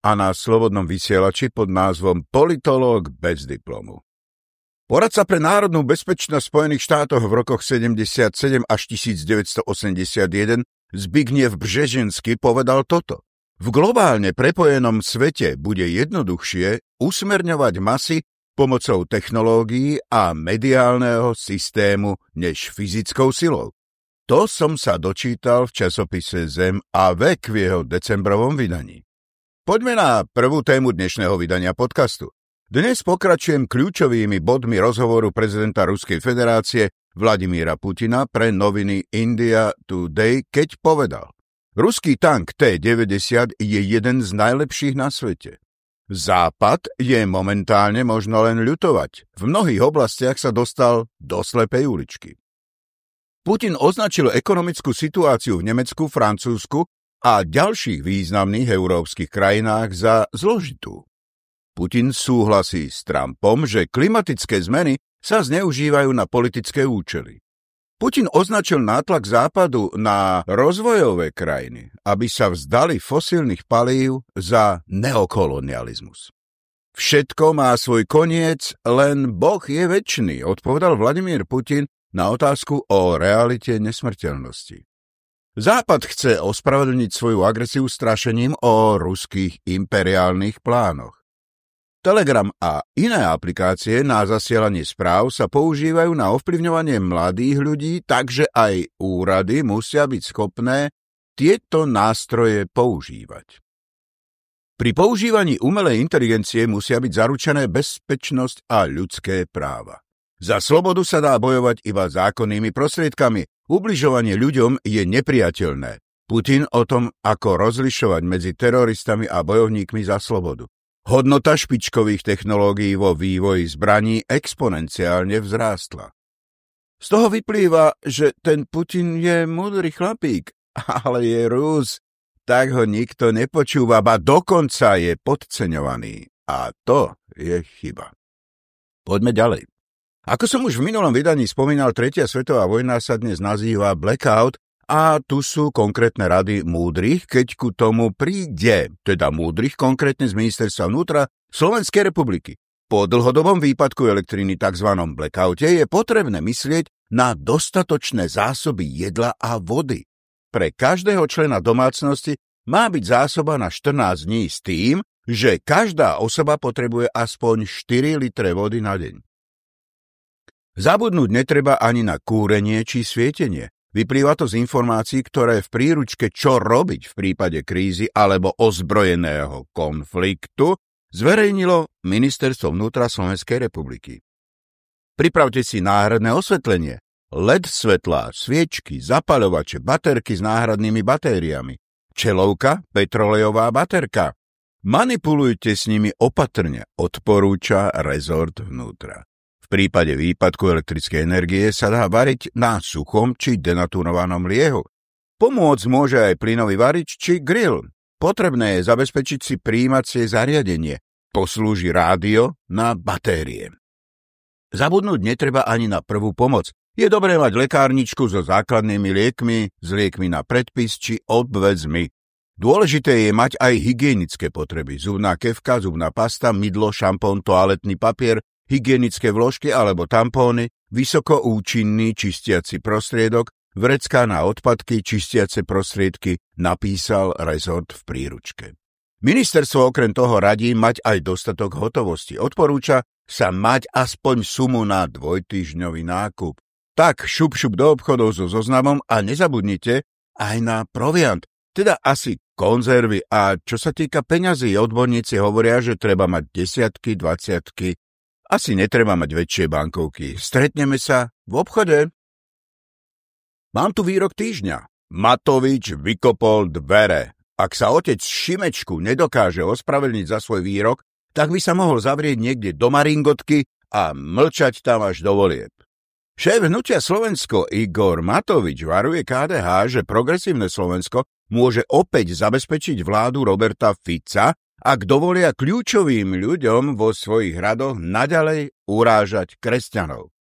a na slobodnom vysielači pod názvom Politológ bez diplomu. Poradca pre národnú bezpečnosť Spojených štátoch v rokoch 77 až 1981 Zbigniew Břežinský povedal toto. V globálne prepojenom svete bude jednoduchšie usmerňovať masy pomocou technológií a mediálneho systému než fyzickou silou. To som sa dočítal v časopise Zem a vek v jeho decembrovom vydaní. Poďme na prvú tému dnešného vydania podcastu. Dnes pokračujem kľúčovými bodmi rozhovoru prezidenta Ruskej federácie Vladimíra Putina pre noviny India Today, keď povedal Ruský tank T-90 je jeden z najlepších na svete. Západ je momentálne možno len ľutovať. V mnohých oblastiach sa dostal do slepej uličky. Putin označil ekonomickú situáciu v Nemecku, Francúzsku a ďalších významných európskych krajinách za zložitú. Putin súhlasí s Trumpom, že klimatické zmeny sa zneužívajú na politické účely. Putin označil nátlak západu na rozvojové krajiny, aby sa vzdali fosílnych palív za neokolonializmus. Všetko má svoj koniec, len Boh je väčší, odpovedal Vladimír Putin na otázku o realite nesmrteľnosti. Západ chce ospravedlniť svoju agresiu strašením o ruských imperiálnych plánoch. Telegram a iné aplikácie na zasielanie správ sa používajú na ovplyvňovanie mladých ľudí, takže aj úrady musia byť schopné tieto nástroje používať. Pri používaní umelej inteligencie musia byť zaručené bezpečnosť a ľudské práva. Za slobodu sa dá bojovať iba zákonnými prostriedkami, Ubližovanie ľuďom je nepriateľné. Putin o tom, ako rozlišovať medzi teroristami a bojovníkmi za slobodu. Hodnota špičkových technológií vo vývoji zbraní exponenciálne vzrástla. Z toho vyplýva, že ten Putin je múdry chlapík, ale je Rus, tak ho nikto nepočúva, ba dokonca je podceňovaný. A to je chyba. Poďme ďalej. Ako som už v minulom vydaní spomínal, Tretia svetová vojna sa dnes nazýva Blackout a tu sú konkrétne rady múdrych, keď ku tomu príde, teda múdrych konkrétne z ministerstva vnútra Slovenskej republiky. Po dlhodobom výpadku elektriny tzv. blackoute je potrebné myslieť na dostatočné zásoby jedla a vody. Pre každého člena domácnosti má byť zásoba na 14 dní s tým, že každá osoba potrebuje aspoň 4 litre vody na deň. Zabudnúť netreba ani na kúrenie či svietenie. Vyplýva to z informácií, ktoré v príručke Čo robiť v prípade krízy alebo ozbrojeného konfliktu zverejnilo Ministerstvo vnútra Slovenskej republiky. Pripravte si náhradné osvetlenie, LED svetlá, sviečky, zapaľovače, baterky s náhradnými batériami, čelovka, petrolejová baterka. Manipulujte s nimi opatrne, odporúča rezort vnútra prípade výpadku elektrickej energie sa dá variť na suchom či denaturovanom liehu. Pomôcť môže aj plynový varič či grill. Potrebné je zabezpečiť si príjímacie zariadenie. Poslúži rádio na batérie. Zabudnúť netreba ani na prvú pomoc. Je dobré mať lekárničku so základnými liekmi, s liekmi na predpis či odvezmi. Dôležité je mať aj hygienické potreby. Zubná kevka, zubná pasta, mydlo, šampón, toaletný papier, hygienické vložky alebo tampóny, vysokoučinný čistiaci prostriedok, vrecká na odpadky, čistiace prostriedky, napísal rezort v príručke. Ministerstvo okrem toho radí mať aj dostatok hotovosti. Odporúča sa mať aspoň sumu na dvojtyžňový nákup. Tak šup šup do obchodov so zoznamom a nezabudnite aj na proviant, teda asi konzervy a čo sa týka peňazí, odborníci hovoria, že treba mať desiatky, dvaciatky asi netreba mať väčšie bankovky. Stretneme sa v obchode. Mám tu výrok týždňa. Matovič vykopol dvere. Ak sa otec Šimečku nedokáže ospravedlniť za svoj výrok, tak by sa mohol zavrieť niekde do Maringotky a mlčať tam až do volieb. Šéf hnutia Slovensko Igor Matovič varuje KDH, že progresívne Slovensko môže opäť zabezpečiť vládu Roberta Fica, ak dovolia kľúčovým ľuďom vo svojich radoch naďalej urážať kresťanov.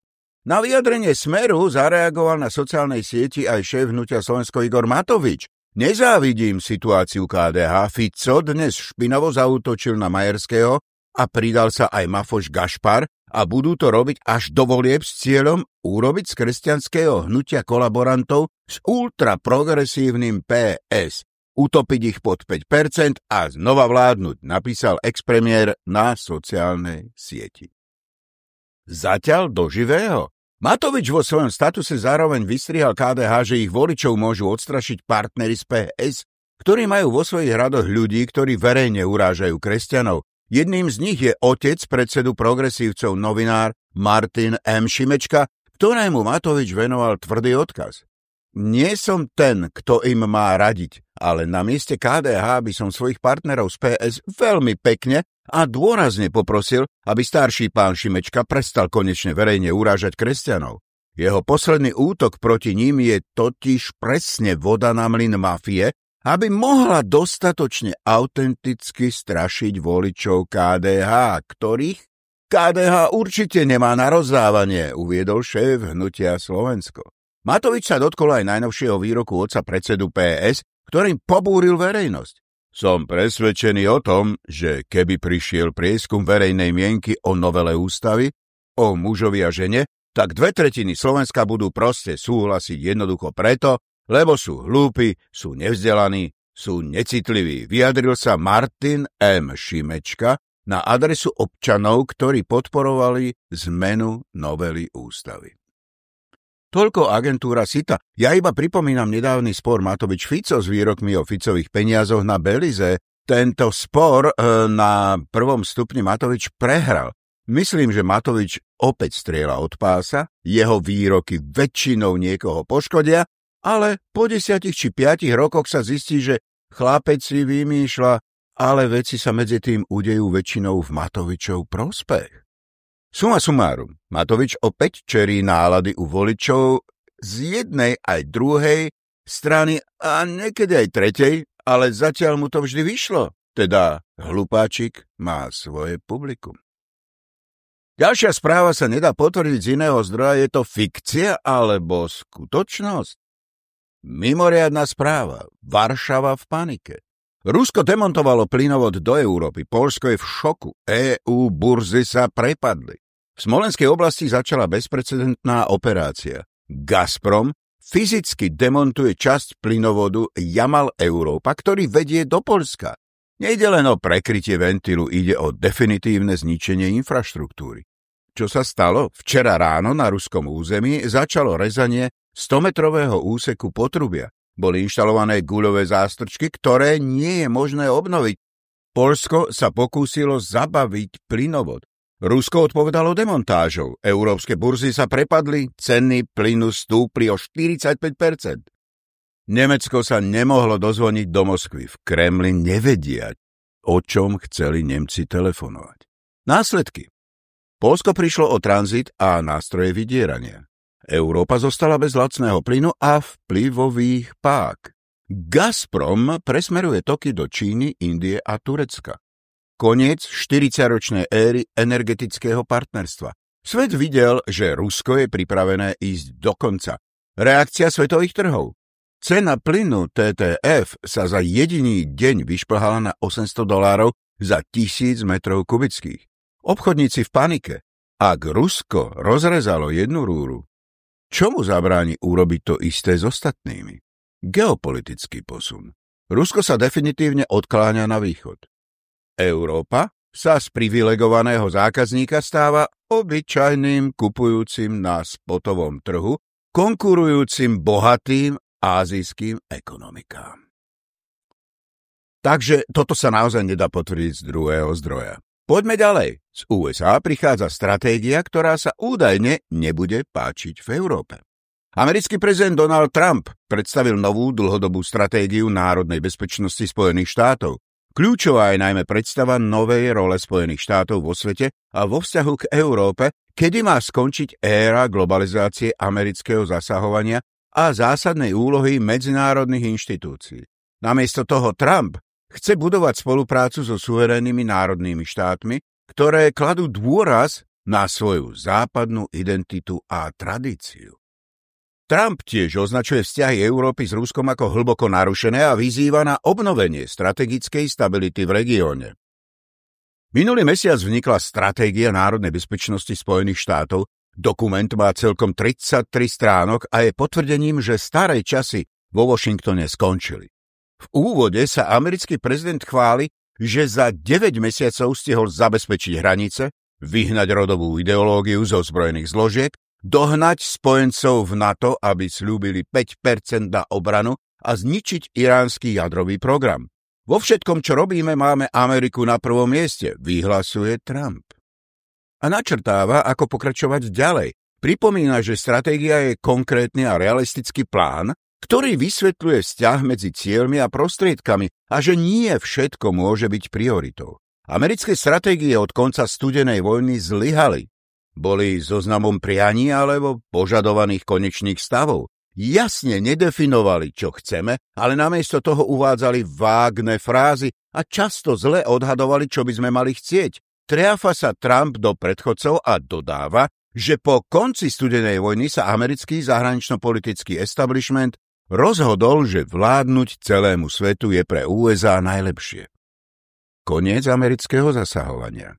Na vyjadrenie Smeru zareagoval na sociálnej sieti aj šéf hnutia Slovensko Igor Matovič. Nezávidím situáciu KDH, Fico dnes špinavo zautočil na Majerského a pridal sa aj Mafoš Gašpar a budú to robiť až do volieb s cieľom urobiť z kresťanského hnutia kolaborantov s ultraprogresívnym PS utopiť ich pod 5% a znova vládnuť, napísal expremiér na sociálnej sieti. Zatiaľ do živého. Matovič vo svojom statuse zároveň vystrihal KDH, že ich voličov môžu odstrašiť partnery z PS, ktorí majú vo svojich radoch ľudí, ktorí verejne urážajú kresťanov. Jedným z nich je otec predsedu progresívcov novinár Martin M. Šimečka, ktorému Matovič venoval tvrdý odkaz. Nie som ten, kto im má radiť, ale na mieste KDH by som svojich partnerov z PS veľmi pekne a dôrazne poprosil, aby starší pán Šimečka prestal konečne verejne urážať kresťanov. Jeho posledný útok proti ním je totiž presne voda na mlyn mafie, aby mohla dostatočne autenticky strašiť voličov KDH, ktorých KDH určite nemá na rozdávanie, uviedol šéf hnutia Slovensko. Matovič sa dotkol aj najnovšieho výroku otca predsedu PS, ktorým pobúril verejnosť. Som presvedčený o tom, že keby prišiel prieskum verejnej mienky o novele ústavy, o mužovi a žene, tak dve tretiny Slovenska budú proste súhlasiť jednoducho preto, lebo sú hlúpi, sú nevzdelaní, sú necitliví. Vyjadril sa Martin M. Šimečka na adresu občanov, ktorí podporovali zmenu novely ústavy. Toľko agentúra SITA. Ja iba pripomínam nedávny spor Matovič Fico s výrokmi o Ficových peniazoch na Belize. Tento spor e, na prvom stupni Matovič prehral. Myslím, že Matovič opäť strieľa od pása, jeho výroky väčšinou niekoho poškodia, ale po desiatich či piatich rokoch sa zistí, že chlapec si vymýšľa, ale veci sa medzi tým udejú väčšinou v Matovičov prospech. Suma sumárum, Matovič opäť čerí nálady u voličov z jednej aj druhej strany a niekedy aj tretej, ale zatiaľ mu to vždy vyšlo. Teda hlupáčik má svoje publikum. Ďalšia správa sa nedá potvrdiť z iného zdroja, je to fikcia alebo skutočnosť? Mimoriadná správa. Varšava v panike. Rusko demontovalo plynovod do Európy, Polsko je v šoku, EU burzy sa prepadli. V Smolenskej oblasti začala bezprecedentná operácia. Gazprom fyzicky demontuje časť plynovodu Jamal Európa, ktorý vedie do Polska. Nejde len o prekrytie ventilu, ide o definitívne zničenie infraštruktúry. Čo sa stalo? Včera ráno na ruskom území začalo rezanie 100-metrového úseku potrubia. Boli inštalované guľové zástrčky, ktoré nie je možné obnoviť. Polsko sa pokúsilo zabaviť plynovod. Rusko odpovedalo demontážou. Európske burzy sa prepadli, ceny plynu stúpli o 45%. Nemecko sa nemohlo dozvoniť do Moskvy. V Kremli nevedia, o čom chceli Nemci telefonovať. Následky. Polsko prišlo o tranzit a nástroje vydierania. Európa zostala bez lacného plynu a vplyvových pák. Gazprom presmeruje toky do Číny, Indie a Turecka. Koniec 40-ročnej éry energetického partnerstva. Svet videl, že Rusko je pripravené ísť do konca. Reakcia svetových trhov. Cena plynu TTF sa za jediný deň vyšplhala na 800 dolárov za tisíc metrov kubických. Obchodníci v panike. Ak Rusko rozrezalo jednu rúru, Čomu zabráni urobiť to isté s ostatnými? Geopolitický posun. Rusko sa definitívne odkláňa na východ. Európa sa z privilegovaného zákazníka stáva obyčajným kupujúcim na spotovom trhu, konkurujúcim bohatým ázijským ekonomikám. Takže toto sa naozaj nedá potvrdiť z druhého zdroja. Poďme ďalej. Z USA prichádza stratégia, ktorá sa údajne nebude páčiť v Európe. Americký prezident Donald Trump predstavil novú dlhodobú stratégiu národnej bezpečnosti Spojených štátov. Kľúčová je najmä predstava novej role Spojených štátov vo svete a vo vzťahu k Európe, kedy má skončiť éra globalizácie amerického zasahovania a zásadnej úlohy medzinárodných inštitúcií. Namiesto toho Trump chce budovať spoluprácu so suverénnymi národnými štátmi, ktoré kladú dôraz na svoju západnú identitu a tradíciu. Trump tiež označuje vzťahy Európy s Ruskom ako hlboko narušené a vyzýva na obnovenie strategickej stability v regióne. Minulý mesiac vznikla Stratégia národnej bezpečnosti Spojených štátov. Dokument má celkom 33 stránok a je potvrdením, že staré časy vo Washingtone skončili. V úvode sa americký prezident chváli, že za 9 mesiacov stihol zabezpečiť hranice, vyhnať rodovú ideológiu zo zbrojených zložiek dohnať spojencov v NATO, aby slúbili 5% na obranu a zničiť iránsky jadrový program. Vo všetkom, čo robíme, máme Ameriku na prvom mieste, vyhlasuje Trump. A načrtáva, ako pokračovať ďalej. Pripomína, že stratégia je konkrétny a realistický plán, ktorý vysvetľuje vzťah medzi cieľmi a prostriedkami a že nie všetko môže byť prioritou. Americké stratégie od konca studenej vojny zlyhali boli zoznamom prianí alebo požadovaných konečných stavov. Jasne nedefinovali, čo chceme, ale namiesto toho uvádzali vágne frázy a často zle odhadovali, čo by sme mali chcieť. Triafa sa Trump do predchodcov a dodáva, že po konci studenej vojny sa americký zahranično-politický establishment rozhodol, že vládnuť celému svetu je pre USA najlepšie. Koniec amerického zasahovania.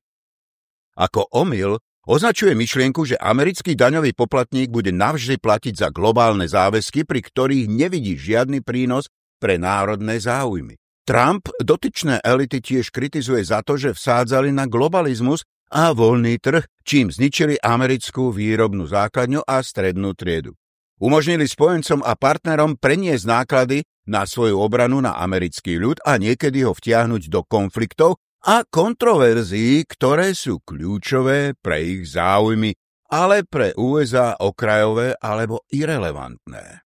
Ako omyl Označuje myšlienku, že americký daňový poplatník bude navždy platiť za globálne záväzky, pri ktorých nevidí žiadny prínos pre národné záujmy. Trump dotyčné elity tiež kritizuje za to, že vsádzali na globalizmus a voľný trh, čím zničili americkú výrobnú základňu a strednú triedu. Umožnili spojencom a partnerom preniesť náklady na svoju obranu na americký ľud a niekedy ho vtiahnuť do konfliktov, a kontroverzií, ktoré sú kľúčové pre ich záujmy, ale pre USA okrajové alebo irrelevantné.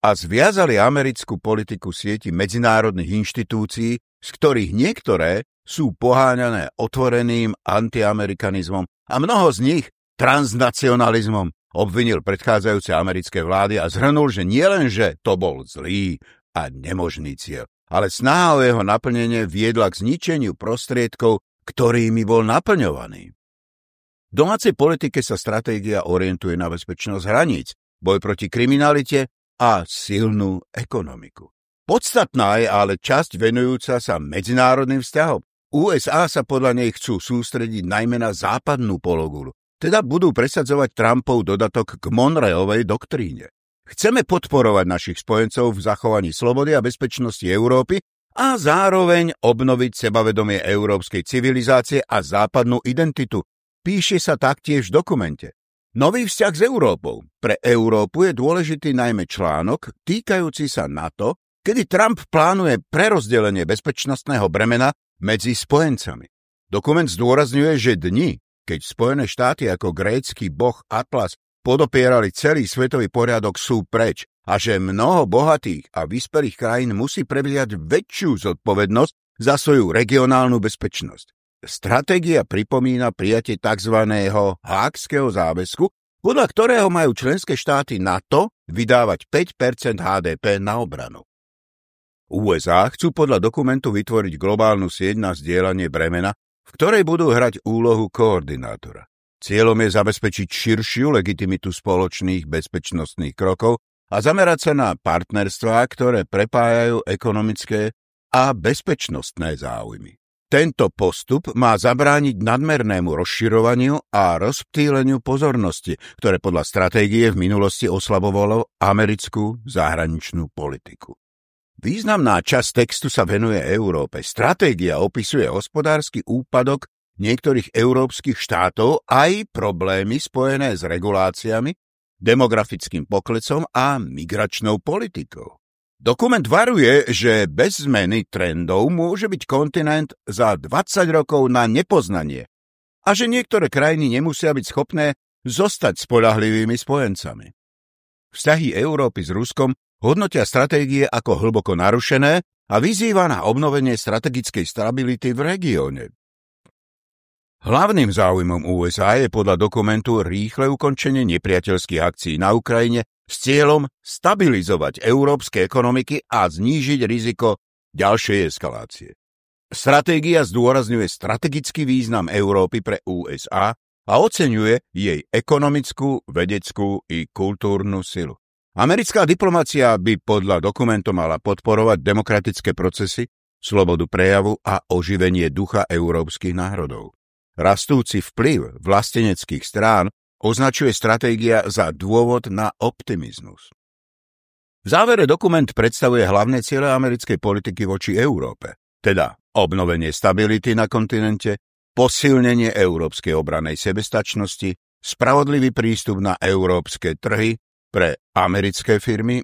A zviazali americkú politiku sieti medzinárodných inštitúcií, z ktorých niektoré sú poháňané otvoreným antiamerikanizmom a mnoho z nich transnacionalizmom, obvinil predchádzajúce americké vlády a zhrnul, že nielenže to bol zlý a nemožný cieľ, ale snaha o jeho naplnenie viedla k zničeniu prostriedkov, ktorými bol naplňovaný. V domácej politike sa stratégia orientuje na bezpečnosť hraníc, boj proti kriminalite a silnú ekonomiku. Podstatná je ale časť venujúca sa medzinárodným vzťahom. USA sa podľa nej chcú sústrediť najmä na západnú pologulu, teda budú presadzovať Trumpov dodatok k Monreovej doktríne. Chceme podporovať našich spojencov v zachovaní slobody a bezpečnosti Európy a zároveň obnoviť sebavedomie európskej civilizácie a západnú identitu. Píše sa taktiež v dokumente. Nový vzťah s Európou. Pre Európu je dôležitý najmä článok týkajúci sa NATO, kedy Trump plánuje prerozdelenie bezpečnostného bremena medzi spojencami. Dokument zdôrazňuje, že dni, keď Spojené štáty ako grécky boh Atlas podopierali celý svetový poriadok, sú preč a že mnoho bohatých a vyspelých krajín musí prebiať väčšiu zodpovednosť za svoju regionálnu bezpečnosť. Stratégia pripomína prijatie tzv. hákského záväzku, podľa ktorého majú členské štáty NATO vydávať 5% HDP na obranu. USA chcú podľa dokumentu vytvoriť globálnu sieť na zdieľanie bremena, v ktorej budú hrať úlohu koordinátora. Cieľom je zabezpečiť širšiu legitimitu spoločných bezpečnostných krokov a zamerať sa na partnerstvá, ktoré prepájajú ekonomické a bezpečnostné záujmy. Tento postup má zabrániť nadmernému rozširovaniu a rozptýleniu pozornosti, ktoré podľa stratégie v minulosti oslabovalo americkú zahraničnú politiku. Významná časť textu sa venuje Európe. Stratégia opisuje hospodársky úpadok niektorých európskych štátov aj problémy spojené s reguláciami, demografickým poklecom a migračnou politikou. Dokument varuje, že bez zmeny trendov môže byť kontinent za 20 rokov na nepoznanie a že niektoré krajiny nemusia byť schopné zostať spolahlivými spojencami. Vzťahy Európy s Ruskom hodnotia stratégie ako hlboko narušené a vyzýva na obnovenie strategickej stability v regióne. Hlavným záujmom USA je podľa dokumentu rýchle ukončenie nepriateľských akcií na Ukrajine s cieľom stabilizovať európske ekonomiky a znížiť riziko ďalšej eskalácie. Stratégia zdôrazňuje strategický význam Európy pre USA a oceňuje jej ekonomickú, vedeckú i kultúrnu silu. Americká diplomacia by podľa dokumentu mala podporovať demokratické procesy, slobodu prejavu a oživenie ducha európskych národov. Rastúci vplyv vlasteneckých strán označuje stratégia za dôvod na optimizmus. V závere dokument predstavuje hlavné ciele americkej politiky voči Európe, teda obnovenie stability na kontinente, posilnenie európskej obranej sebestačnosti, spravodlivý prístup na európske trhy pre americké firmy,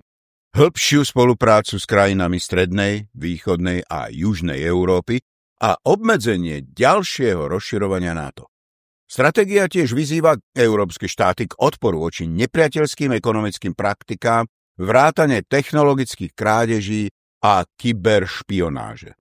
hĺbšiu spoluprácu s krajinami strednej, východnej a južnej Európy a obmedzenie ďalšieho rozširovania NATO. Stratégia tiež vyzýva európske štáty k odporu voči nepriateľským ekonomickým praktikám, vrátane technologických krádeží a kyberšpionáže.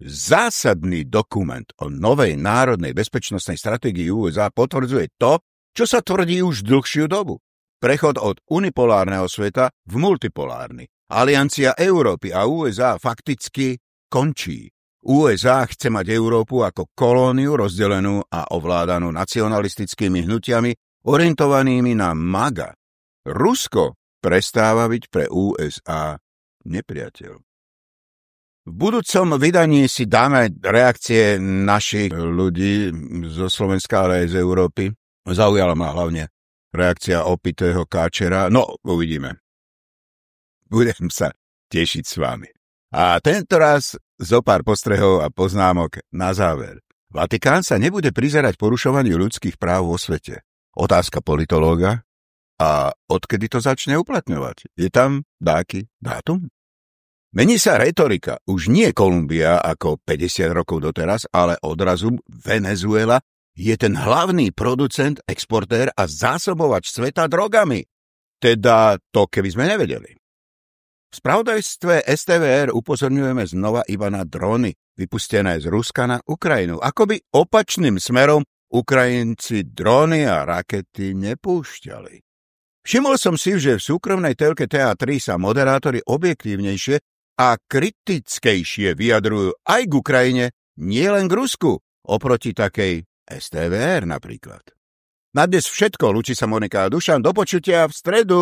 Zásadný dokument o novej národnej bezpečnostnej stratégii USA potvrdzuje to, čo sa tvrdí už dlhšiu dobu. Prechod od unipolárneho sveta v multipolárny. Aliancia Európy a USA fakticky končí. USA chce mať Európu ako kolóniu rozdelenú a ovládanú nacionalistickými hnutiami orientovanými na MAGA. Rusko prestáva byť pre USA nepriateľ. V budúcom vydaní si dáme reakcie našich ľudí zo Slovenska, ale aj z Európy. Zaujala ma hlavne reakcia opitého káčera. No, uvidíme. Budem sa tešiť s vami. A tento raz zo pár postrehov a poznámok na záver. Vatikán sa nebude prizerať porušovaniu ľudských práv vo svete. Otázka politológa. A odkedy to začne uplatňovať? Je tam dáky dátum? Mení sa retorika. Už nie Kolumbia ako 50 rokov doteraz, ale odrazu Venezuela je ten hlavný producent, exportér a zásobovač sveta drogami. Teda to, keby sme nevedeli. V spravodajstve STVR upozorňujeme znova iba na drony, vypustené z Ruska na Ukrajinu. Akoby opačným smerom Ukrajinci drony a rakety nepúšťali. Všimol som si, že v súkromnej telke TA3 sa moderátori objektívnejšie a kritickejšie vyjadrujú aj k Ukrajine, nielen k Rusku, oproti takej STVR napríklad. Na dnes všetko, Luči sa Monika a Dušan, do počutia v stredu.